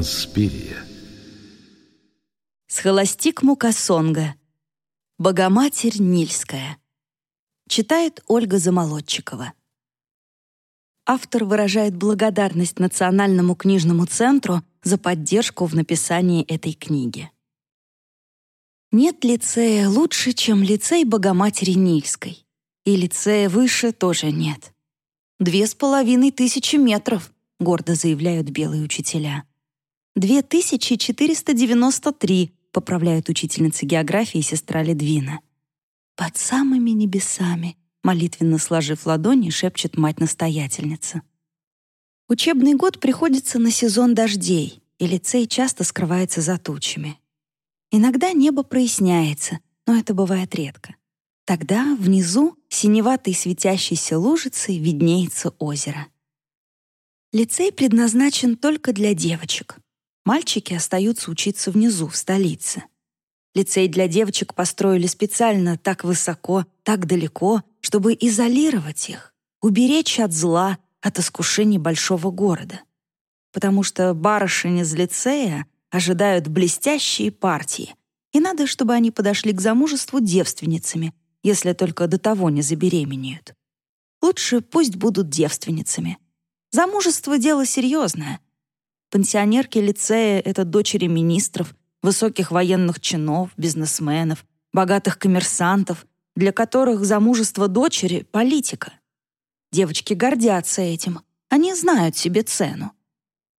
Инспирия. Схоластик Мукасонга. Богоматерь Нильская. Читает Ольга Замолодчикова. Автор выражает благодарность Национальному книжному центру за поддержку в написании этой книги. Нет лицея лучше, чем лицей Богоматери Нильской. И лицея выше тоже нет. Две с половиной тысячи метров, гордо заявляют белые учителя. 2493, поправляют учительница географии сестра Ледвина. Под самыми небесами, молитвенно сложив ладони, шепчет мать-настоятельница. Учебный год приходится на сезон дождей, и лицей часто скрывается за тучами. Иногда небо проясняется, но это бывает редко. Тогда внизу синеватой светящейся лужицей виднеется озеро. Лицей предназначен только для девочек. Мальчики остаются учиться внизу, в столице. Лицей для девочек построили специально так высоко, так далеко, чтобы изолировать их, уберечь от зла, от искушений большого города. Потому что барышни из лицея ожидают блестящие партии, и надо, чтобы они подошли к замужеству девственницами, если только до того не забеременеют. Лучше пусть будут девственницами. Замужество — дело серьезное. Пенсионерки лицея — это дочери министров, высоких военных чинов, бизнесменов, богатых коммерсантов, для которых замужество дочери — политика. Девочки гордятся этим. Они знают себе цену.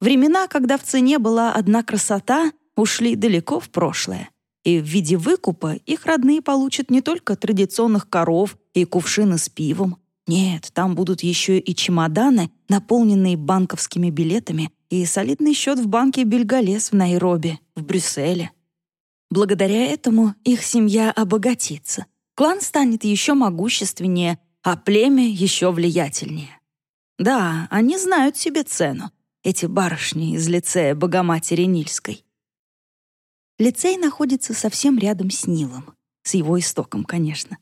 Времена, когда в цене была одна красота, ушли далеко в прошлое. И в виде выкупа их родные получат не только традиционных коров и кувшины с пивом. Нет, там будут еще и чемоданы, наполненные банковскими билетами, и солидный счет в банке «Бельголес» в Найроби, в Брюсселе. Благодаря этому их семья обогатится. Клан станет еще могущественнее, а племя еще влиятельнее. Да, они знают себе цену, эти барышни из лицея Богоматери Нильской. Лицей находится совсем рядом с Нилом, с его истоком, конечно.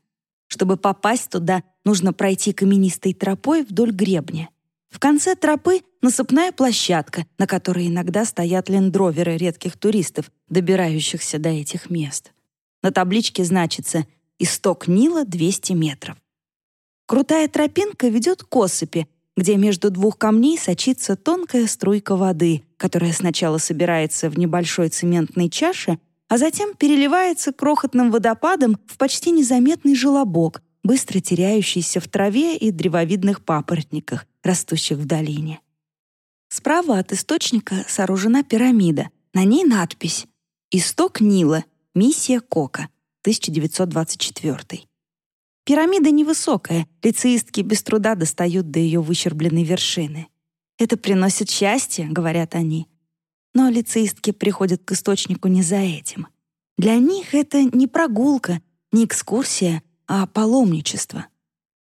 Чтобы попасть туда, нужно пройти каменистой тропой вдоль гребня. В конце тропы — насыпная площадка, на которой иногда стоят лендроверы редких туристов, добирающихся до этих мест. На табличке значится «Исток Нила 200 метров». Крутая тропинка ведет к осыпи, где между двух камней сочится тонкая струйка воды, которая сначала собирается в небольшой цементной чаше, а затем переливается крохотным водопадом в почти незаметный желобок, быстро теряющийся в траве и древовидных папоротниках, растущих в долине. Справа от источника сооружена пирамида. На ней надпись «Исток Нила. Миссия Кока. 1924». Пирамида невысокая, лицеистки без труда достают до ее выщербленной вершины. «Это приносит счастье», — говорят они. Но лицеистки приходят к источнику не за этим. Для них это не прогулка, не экскурсия, а паломничество.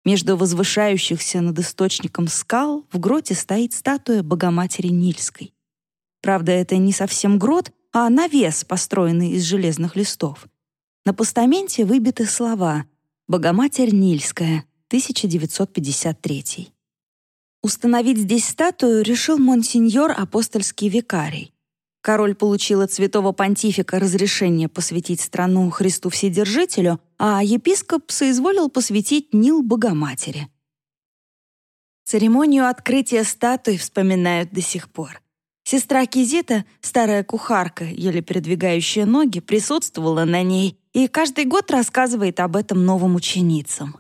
Между возвышающихся над источником скал в гроте стоит статуя Богоматери Нильской. Правда, это не совсем грот, а навес, построенный из железных листов. На постаменте выбиты слова Богоматерь Нильская, 1953. Установить здесь статую решил монсеньор апостольский викарий. Король получил от святого понтифика разрешение посвятить страну Христу Вседержителю, а епископ соизволил посвятить Нил Богоматери. Церемонию открытия статуи вспоминают до сих пор. Сестра Кизита, старая кухарка, еле передвигающая ноги, присутствовала на ней и каждый год рассказывает об этом новым ученицам.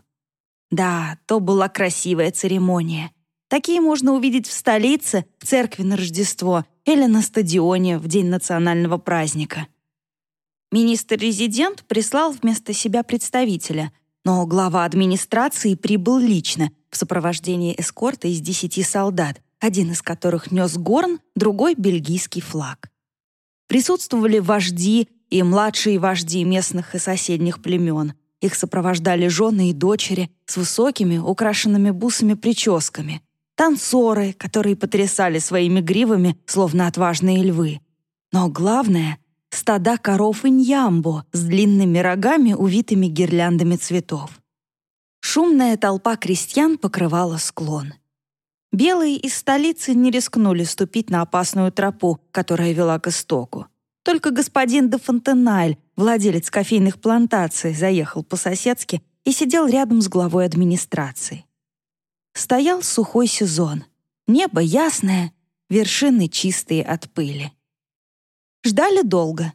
Да, то была красивая церемония. Такие можно увидеть в столице, в церкви на Рождество или на стадионе в день национального праздника. Министр-резидент прислал вместо себя представителя, но глава администрации прибыл лично в сопровождении эскорта из десяти солдат, один из которых нес горн, другой — бельгийский флаг. Присутствовали вожди и младшие вожди местных и соседних племен. Их сопровождали жены и дочери с высокими, украшенными бусами прическами, танцоры, которые потрясали своими гривами, словно отважные львы. Но главное — стада коров и ньямбо с длинными рогами, увитыми гирляндами цветов. Шумная толпа крестьян покрывала склон. Белые из столицы не рискнули ступить на опасную тропу, которая вела к истоку. Только господин де Фонтеналь, владелец кофейных плантаций, заехал по-соседски и сидел рядом с главой администрации. Стоял сухой сезон. Небо ясное, вершины чистые от пыли. Ждали долго.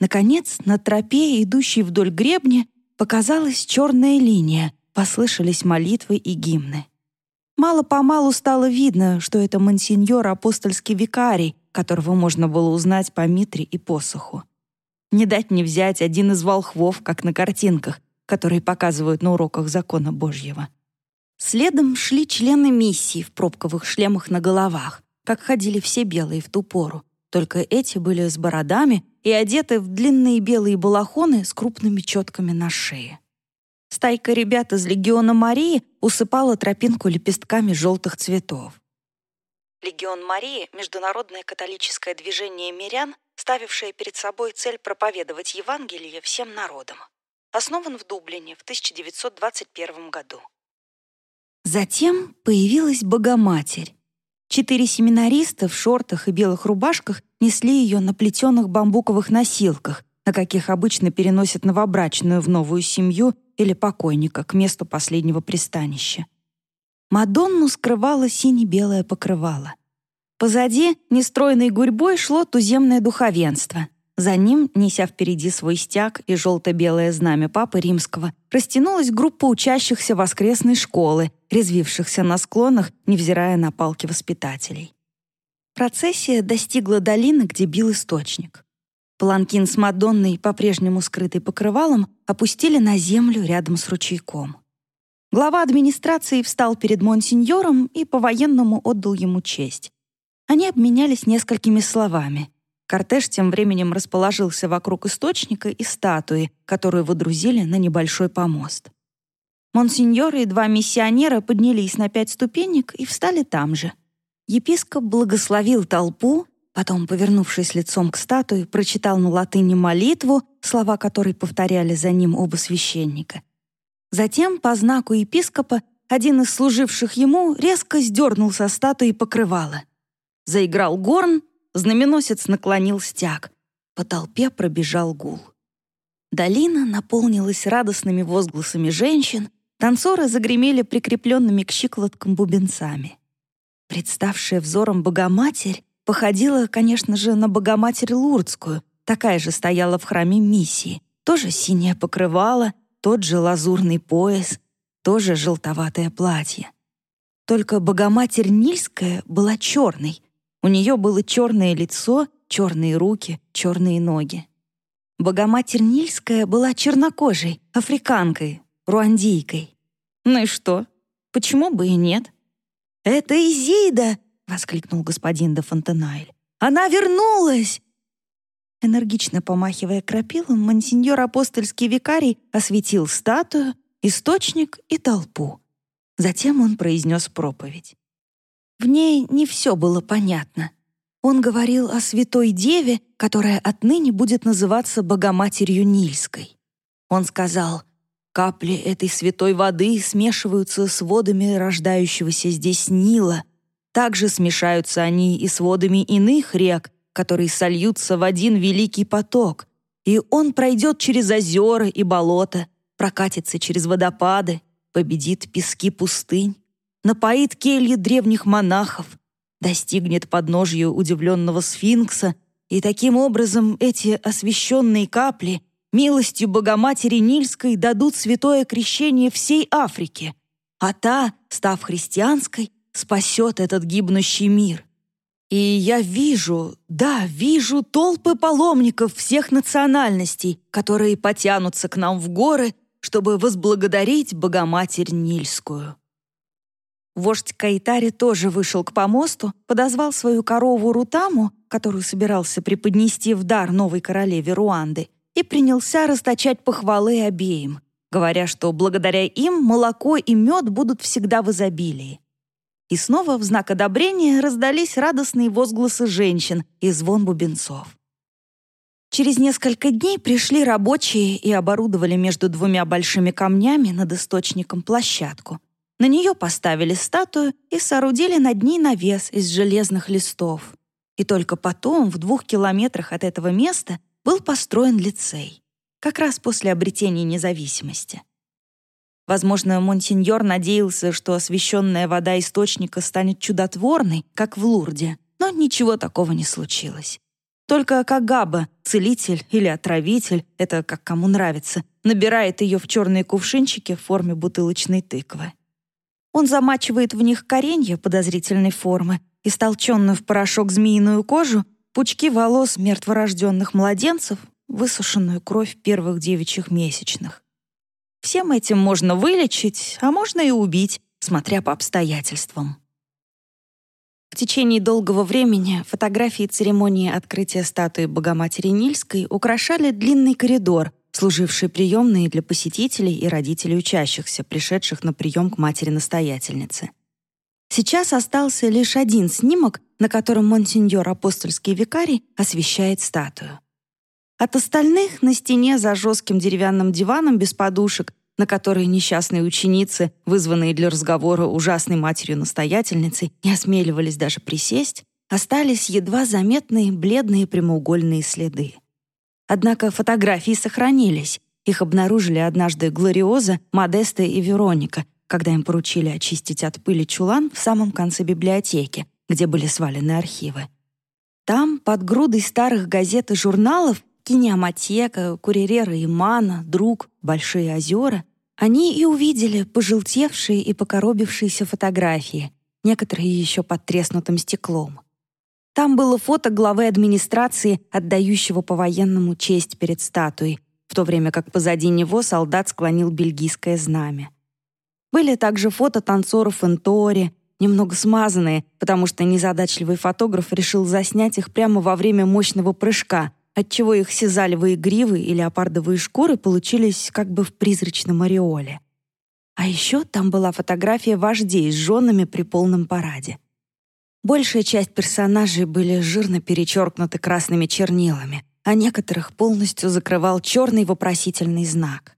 Наконец, на тропе, идущей вдоль гребня, показалась черная линия, послышались молитвы и гимны. Мало-помалу стало видно, что это мансиньор апостольский викарий, которого можно было узнать по митре и посоху. Не дать не взять один из волхвов, как на картинках, которые показывают на уроках закона Божьего. Следом шли члены миссии в пробковых шлемах на головах, как ходили все белые в ту пору. Только эти были с бородами и одеты в длинные белые балахоны с крупными четками на шее. Стайка ребят из Легиона Марии усыпала тропинку лепестками желтых цветов. Легион Марии — международное католическое движение мирян, ставившее перед собой цель проповедовать Евангелие всем народам. Основан в Дублине в 1921 году. Затем появилась Богоматерь. Четыре семинариста в шортах и белых рубашках несли ее на плетеных бамбуковых носилках, на каких обычно переносят новобрачную в новую семью или покойника к месту последнего пристанища. Мадонну скрывало сине-белое покрывало. Позади нестройной гурьбой шло туземное духовенство. За ним, неся впереди свой стяг и желто-белое знамя Папы Римского, растянулась группа учащихся воскресной школы, резвившихся на склонах, невзирая на палки воспитателей. Процессия достигла долины, где бил источник. Паланкин с Мадонной, по-прежнему скрытый покрывалом, опустили на землю рядом с ручейком. Глава администрации встал перед монсеньором и по-военному отдал ему честь. Они обменялись несколькими словами. Кортеж тем временем расположился вокруг источника и статуи, которую водрузили на небольшой помост. Монсеньор и два миссионера поднялись на пять ступенек и встали там же. Епископ благословил толпу, Потом, повернувшись лицом к статуе, прочитал на латыни молитву, слова которой повторяли за ним оба священника. Затем, по знаку епископа, один из служивших ему резко сдернул со статуи покрывало. Заиграл горн, знаменосец наклонил стяг. По толпе пробежал гул. Долина наполнилась радостными возгласами женщин, танцоры загремели прикрепленными к щиколоткам бубенцами. Представшая взором Богоматерь Походила, конечно же, на Богоматерь Лурдскую, такая же стояла в храме миссии. Тоже синее покрывало, тот же лазурный пояс, тоже желтоватое платье. Только Богоматерь Нильская была черной. У нее было черное лицо, черные руки, черные ноги. Богоматерь Нильская была чернокожей, африканкой, руандийкой. Ну и что? Почему бы и нет? «Это Изида!» — воскликнул господин де Фонтенайль. «Она вернулась!» Энергично помахивая крапилом, мансиньор апостольский викарий осветил статую, источник и толпу. Затем он произнес проповедь. В ней не все было понятно. Он говорил о святой деве, которая отныне будет называться Богоматерью Нильской. Он сказал, «Капли этой святой воды смешиваются с водами рождающегося здесь Нила, также смешаются они и с водами иных рек, которые сольются в один великий поток, и он пройдет через озера и болота, прокатится через водопады, победит пески пустынь, напоит кельи древних монахов, достигнет подножью удивленного сфинкса, и таким образом эти освященные капли милостью Богоматери Нильской дадут святое крещение всей Африке, а та, став христианской, спасет этот гибнущий мир. И я вижу, да, вижу толпы паломников всех национальностей, которые потянутся к нам в горы, чтобы возблагодарить Богоматерь Нильскую. Вождь Кайтари тоже вышел к помосту, подозвал свою корову Рутаму, которую собирался преподнести в дар новой королеве Руанды, и принялся расточать похвалы обеим, говоря, что благодаря им молоко и мед будут всегда в изобилии. И снова в знак одобрения раздались радостные возгласы женщин и звон бубенцов. Через несколько дней пришли рабочие и оборудовали между двумя большими камнями над источником площадку. На нее поставили статую и соорудили над ней навес из железных листов. И только потом, в двух километрах от этого места, был построен лицей, как раз после обретения независимости. Возможно, монсеньор надеялся, что освященная вода источника станет чудотворной, как в Лурде, но ничего такого не случилось. Только Кагаба, целитель или отравитель, это как кому нравится, набирает ее в черные кувшинчики в форме бутылочной тыквы. Он замачивает в них коренья подозрительной формы и столченную в порошок змеиную кожу, пучки волос мертворожденных младенцев, высушенную кровь первых девичьих месячных. Всем этим можно вылечить, а можно и убить, смотря по обстоятельствам. В течение долгого времени фотографии церемонии открытия статуи Богоматери Нильской украшали длинный коридор, служивший приемной для посетителей и родителей учащихся, пришедших на прием к матери-настоятельнице. Сейчас остался лишь один снимок, на котором монсеньор апостольский викарий освещает статую. От остальных на стене за жестким деревянным диваном без подушек на которые несчастные ученицы, вызванные для разговора ужасной матерью-настоятельницей, не осмеливались даже присесть, остались едва заметные бледные прямоугольные следы. Однако фотографии сохранились. Их обнаружили однажды Глориоза, Модеста и Вероника, когда им поручили очистить от пыли чулан в самом конце библиотеки, где были свалены архивы. Там, под грудой старых газет и журналов, Кинеоматека, Куререра и Мана, Друг, Большие озера, они и увидели пожелтевшие и покоробившиеся фотографии, некоторые еще под треснутым стеклом. Там было фото главы администрации, отдающего по-военному честь перед статуей, в то время как позади него солдат склонил бельгийское знамя. Были также фото танцоров Энтори, немного смазанные, потому что незадачливый фотограф решил заснять их прямо во время мощного прыжка — отчего их сизалевые гривы и леопардовые шкуры получились как бы в призрачном ореоле. А еще там была фотография вождей с женами при полном параде. Большая часть персонажей были жирно перечеркнуты красными чернилами, а некоторых полностью закрывал черный вопросительный знак.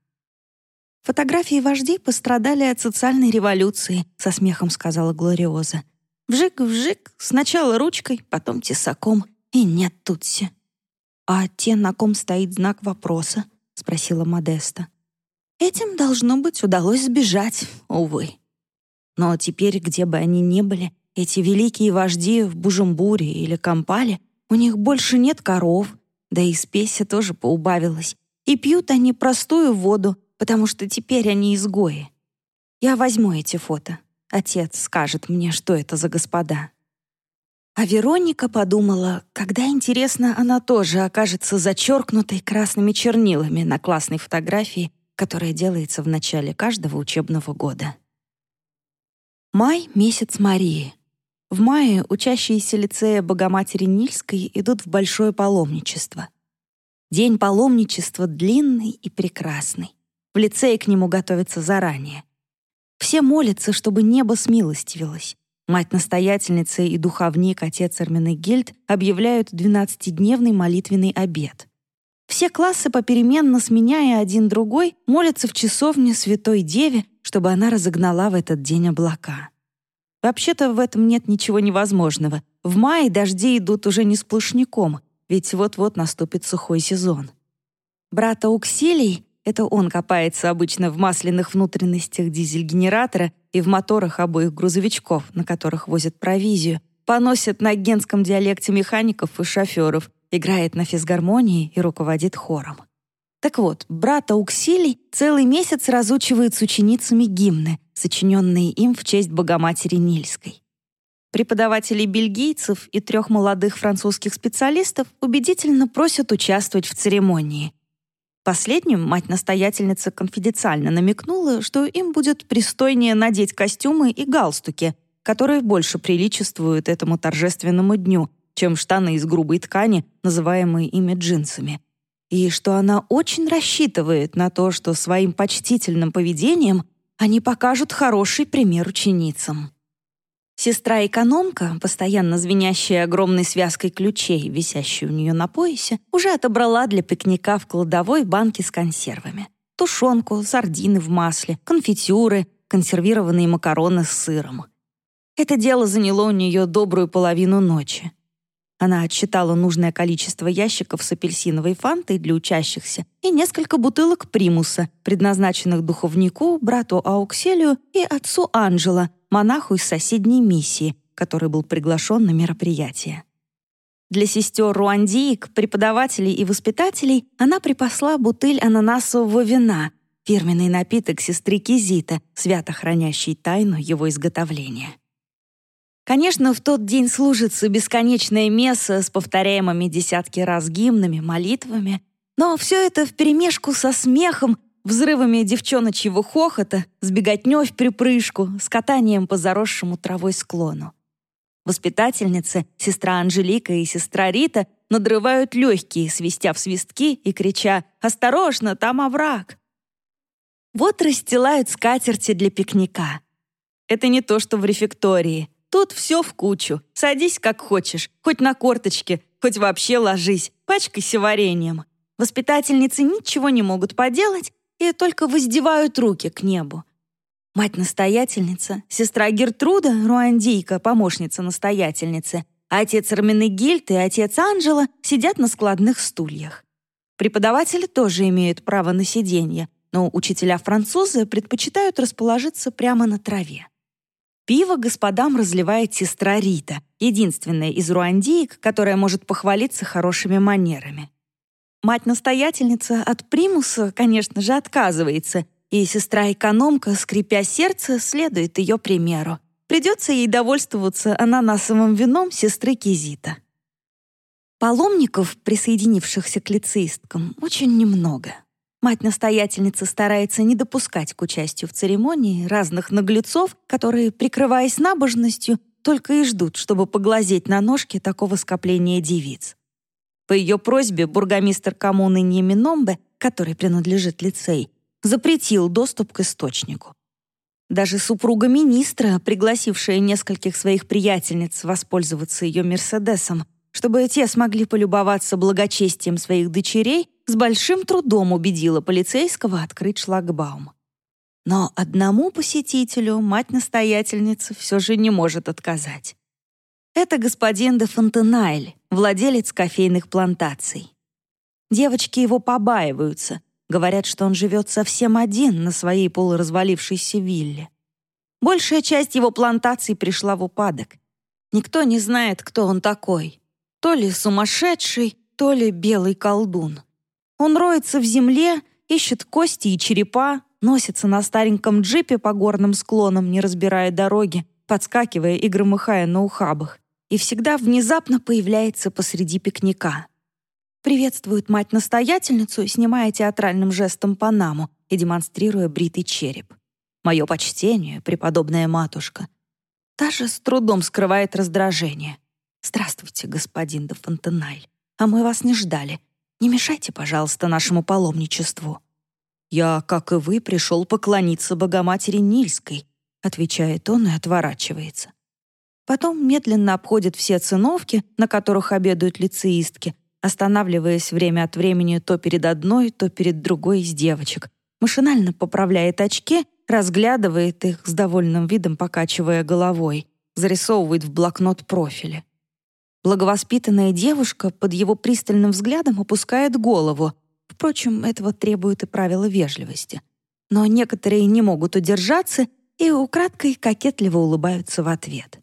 «Фотографии вождей пострадали от социальной революции», — со смехом сказала Глориоза. «Вжик-вжик, сначала ручкой, потом тесаком, и нет тутси». «А те, на ком стоит знак вопроса?» — спросила Модеста. «Этим, должно быть, удалось сбежать, увы. Но теперь, где бы они ни были, эти великие вожди в Бужумбуре или Кампале, у них больше нет коров, да и спеси тоже поубавилась. И пьют они простую воду, потому что теперь они изгои. Я возьму эти фото. Отец скажет мне, что это за господа». А Вероника подумала, когда, интересно, она тоже окажется зачеркнутой красными чернилами на классной фотографии, которая делается в начале каждого учебного года. Май — месяц Марии. В мае учащиеся лицея Богоматери Нильской идут в большое паломничество. День паломничества длинный и прекрасный. В лицее к нему готовятся заранее. Все молятся, чтобы небо смилостивилось. Мать-настоятельница и духовник отец Эрменегильд объявляют двенадцатидневный молитвенный обед. Все классы, попеременно сменяя один другой, молятся в часовне Святой Деве, чтобы она разогнала в этот день облака. Вообще-то в этом нет ничего невозможного. В мае дожди идут уже не сплошняком, ведь вот-вот наступит сухой сезон. Брата Уксилий это он копается обычно в масляных внутренностях дизель-генератора и в моторах обоих грузовичков, на которых возят провизию, поносит на генском диалекте механиков и шоферов, играет на физгармонии и руководит хором. Так вот, брат Ауксилий целый месяц разучивает с ученицами гимны, сочиненные им в честь Богоматери Нильской. Преподаватели бельгийцев и трех молодых французских специалистов убедительно просят участвовать в церемонии, Последним мать-настоятельница конфиденциально намекнула, что им будет пристойнее надеть костюмы и галстуки, которые больше приличествуют этому торжественному дню, чем штаны из грубой ткани, называемые ими джинсами. И что она очень рассчитывает на то, что своим почтительным поведением они покажут хороший пример ученицам. Сестра-экономка, постоянно звенящая огромной связкой ключей, висящей у нее на поясе, уже отобрала для пикника в кладовой банки с консервами. Тушенку, сардины в масле, конфитюры, консервированные макароны с сыром. Это дело заняло у нее добрую половину ночи. Она отсчитала нужное количество ящиков с апельсиновой фантой для учащихся и несколько бутылок примуса, предназначенных духовнику, брату Аукселию и отцу Анджела, монаху из соседней миссии, который был приглашен на мероприятие. Для сестер руандиек, преподавателей и воспитателей она припасла бутыль ананасового вина, фирменный напиток сестры Кизита, свято хранящий тайну его изготовления. Конечно, в тот день служится бесконечное месса с повторяемыми десятки раз гимнами, молитвами, но все это вперемешку со смехом, взрывами девчоночьего хохота, с беготнёй в припрыжку, с катанием по заросшему травой склону. Воспитательницы, сестра Анжелика и сестра Рита надрывают легкие, свистя в свистки и крича «Осторожно, там овраг!». Вот расстилают скатерти для пикника. Это не то, что в рефектории — Тут все в кучу. Садись как хочешь, хоть на корточке, хоть вообще ложись, пачкайся вареньем. Воспитательницы ничего не могут поделать и только воздевают руки к небу. Мать-настоятельница, сестра Гертруда, руандийка, помощница настоятельницы, отец Арменегильд и отец Анжела сидят на складных стульях. Преподаватели тоже имеют право на сиденье, но учителя-французы предпочитают расположиться прямо на траве. Пиво господам разливает сестра Рита, единственная из руандиек, которая может похвалиться хорошими манерами. Мать-настоятельница от примуса, конечно же, отказывается, и сестра-экономка, скрипя сердце, следует ее примеру. Придется ей довольствоваться ананасовым вином сестры Кизита. Паломников, присоединившихся к лицеисткам, очень немного. Мать-настоятельница старается не допускать к участию в церемонии разных наглецов, которые, прикрываясь набожностью, только и ждут, чтобы поглазеть на ножки такого скопления девиц. По ее просьбе бургомистр коммуны Неминомбе, который принадлежит лицей, запретил доступ к источнику. Даже супруга министра, пригласившая нескольких своих приятельниц воспользоваться ее «Мерседесом», чтобы те смогли полюбоваться благочестием своих дочерей, с большим трудом убедила полицейского открыть шлагбаум. Но одному посетителю мать-настоятельница все же не может отказать. Это господин де Фонтенайль, владелец кофейных плантаций. Девочки его побаиваются, говорят, что он живет совсем один на своей полуразвалившейся вилле. Большая часть его плантаций пришла в упадок. Никто не знает, кто он такой. То ли сумасшедший, то ли белый колдун. Он роется в земле, ищет кости и черепа, носится на стареньком джипе по горным склонам, не разбирая дороги, подскакивая и громыхая на ухабах, и всегда внезапно появляется посреди пикника. Приветствует мать-настоятельницу, снимая театральным жестом панаму и демонстрируя бритый череп. «Мое почтение, преподобная матушка». Та же с трудом скрывает раздражение. «Здравствуйте, господин де Фонтенайль. А мы вас не ждали. Не мешайте, пожалуйста, нашему паломничеству». «Я, как и вы, пришел поклониться Богоматери Нильской», отвечает он и отворачивается. Потом медленно обходит все циновки, на которых обедают лицеистки, останавливаясь время от времени то перед одной, то перед другой из девочек. Машинально поправляет очки, разглядывает их с довольным видом, покачивая головой, зарисовывает в блокнот профили. Благовоспитанная девушка под его пристальным взглядом опускает голову. Впрочем, этого требует и правила вежливости. Но некоторые не могут удержаться и украдкой кокетливо улыбаются в ответ.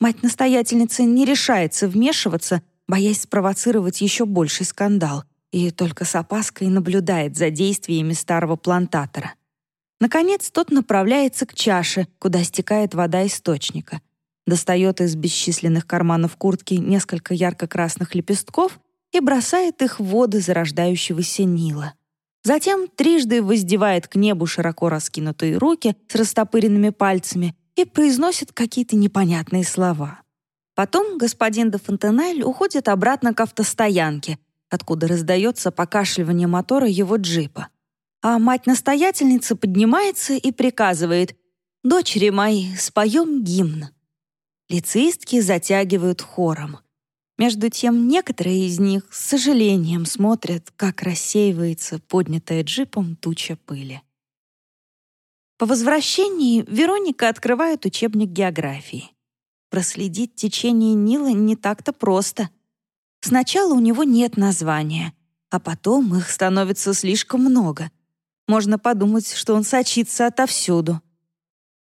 Мать-настоятельница не решается вмешиваться, боясь спровоцировать еще больший скандал, и только с опаской наблюдает за действиями старого плантатора. Наконец, тот направляется к чаше, куда стекает вода источника — достает из бесчисленных карманов куртки несколько ярко-красных лепестков и бросает их в воды зарождающегося Нила. Затем трижды воздевает к небу широко раскинутые руки с растопыренными пальцами и произносит какие-то непонятные слова. Потом господин де Фонтенель уходит обратно к автостоянке, откуда раздается покашливание мотора его джипа. А мать-настоятельница поднимается и приказывает «Дочери мои, споем гимн». Лицеистки затягивают хором. Между тем, некоторые из них с сожалением смотрят, как рассеивается поднятая джипом туча пыли. По возвращении Вероника открывает учебник географии. Проследить течение Нила не так-то просто. Сначала у него нет названия, а потом их становится слишком много. Можно подумать, что он сочится отовсюду.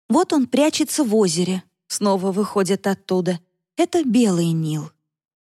Вот он прячется в озере, снова выходит оттуда. Это Белый Нил.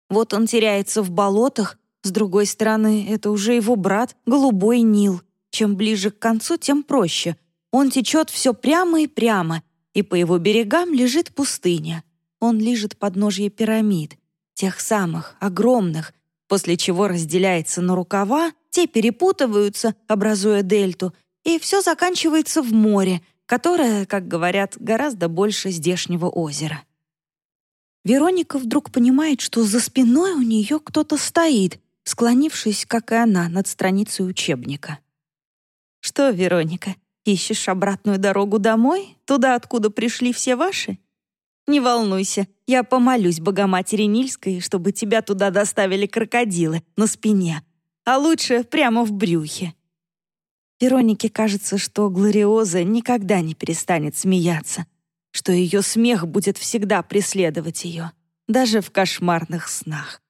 Вот он теряется в болотах, с другой стороны, это уже его брат, Голубой Нил. Чем ближе к концу, тем проще. Он течет все прямо и прямо, и по его берегам лежит пустыня. Он лежит подножье пирамид, тех самых, огромных, после чего разделяется на рукава, те перепутываются, образуя дельту, и все заканчивается в море, которое, как говорят, гораздо больше здешнего озера. Вероника вдруг понимает, что за спиной у нее кто-то стоит, склонившись, как и она, над страницей учебника. «Что, Вероника, ищешь обратную дорогу домой, туда, откуда пришли все ваши?» «Не волнуйся, я помолюсь Богоматери Нильской, чтобы тебя туда доставили крокодилы на спине, а лучше прямо в брюхе». Веронике кажется, что Глориоза никогда не перестанет смеяться, что ее смех будет всегда преследовать ее, даже в кошмарных снах.